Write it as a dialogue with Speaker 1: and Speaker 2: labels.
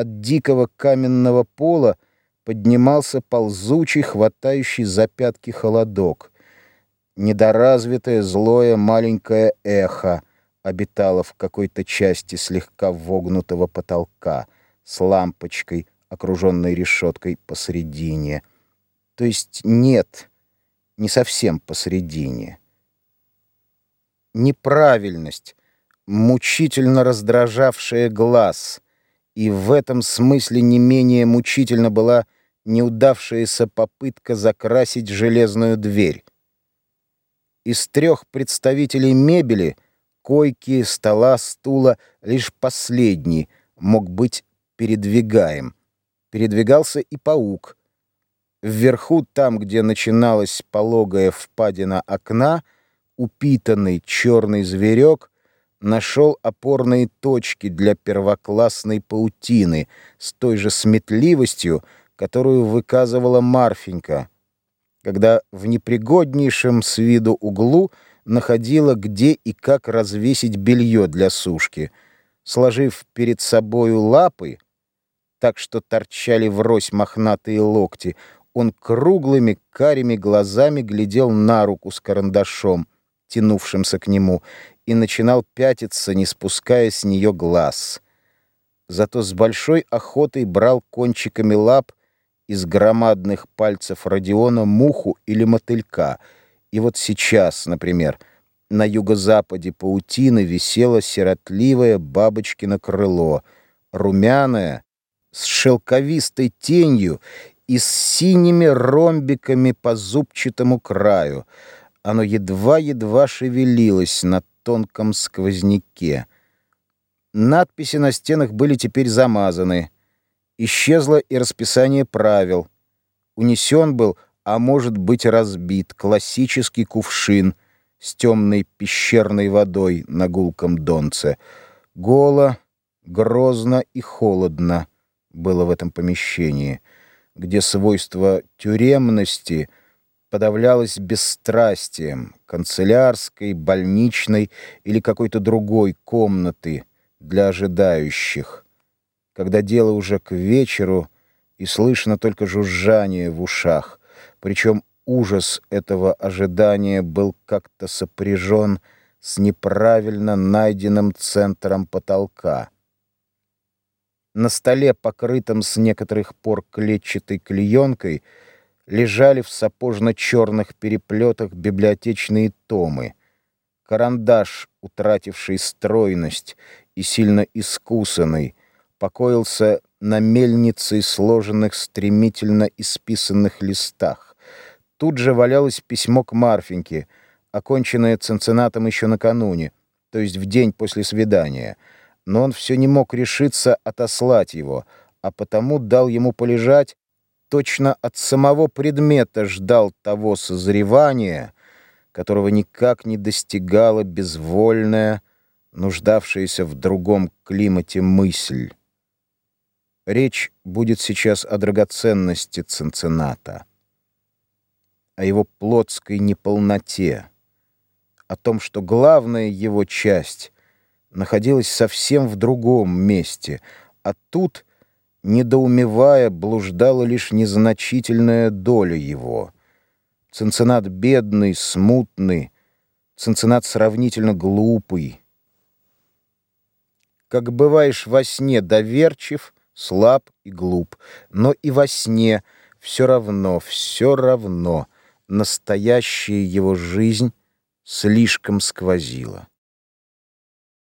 Speaker 1: от дикого каменного пола поднимался ползучий, хватающий за пятки холодок. Недоразвитое злое маленькое эхо обитало в какой-то части слегка вогнутого потолка с лампочкой, окруженной решеткой посредине. То есть нет, не совсем посредине. Неправильность, мучительно раздражавшая глаз, и в этом смысле не менее мучительно была неудавшаяся попытка закрасить железную дверь. Из трех представителей мебели — койки, стола, стула — лишь последний мог быть передвигаем. Передвигался и паук. Вверху, там, где начиналась пологая впадина окна, упитанный черный зверек нашел опорные точки для первоклассной паутины с той же сметливостью, которую выказывала Марфенька — когда в непригоднейшем с виду углу находила, где и как развесить белье для сушки, сложив перед собою лапы, так что торчали врозь мохнатые локти, он круглыми карими глазами глядел на руку с карандашом, тянувшимся к нему, и начинал пятиться, не спуская с нее глаз. Зато с большой охотой брал кончиками лап из громадных пальцев Родиона муху или мотылька. И вот сейчас, например, на юго-западе паутины висело сиротливое бабочкино крыло, румяное, с шелковистой тенью и с синими ромбиками по зубчатому краю. Оно едва-едва шевелилось на тонком сквозняке. Надписи на стенах были теперь замазаны — Исчезло и расписание правил. Унесен был, а может быть разбит, классический кувшин с темной пещерной водой на гулком донце. Голо, грозно и холодно было в этом помещении, где свойство тюремности подавлялось бесстрастием канцелярской, больничной или какой-то другой комнаты для ожидающих когда дело уже к вечеру, и слышно только жужжание в ушах, причем ужас этого ожидания был как-то сопряжен с неправильно найденным центром потолка. На столе, покрытом с некоторых пор клетчатой клеенкой, лежали в сапожно-черных переплетах библиотечные томы. Карандаш, утративший стройность и сильно искусанный, покоился на мельнице сложенных стремительно исписанных листах. Тут же валялось письмо к Марфеньке, оконченное ценцинатом еще накануне, то есть в день после свидания. Но он все не мог решиться отослать его, а потому дал ему полежать, точно от самого предмета ждал того созревания, которого никак не достигала безвольная, нуждавшаяся в другом климате мысль. Речь будет сейчас о драгоценности Цинцината, о его плотской неполноте, о том, что главная его часть находилась совсем в другом месте, а тут, недоумевая, блуждала лишь незначительная доля его. Цинцинат бедный, смутный, Цинцинат сравнительно глупый. Как бываешь во сне доверчив — слаб и глуп, но и во сне все равно, все равно настоящая его жизнь слишком сквозила.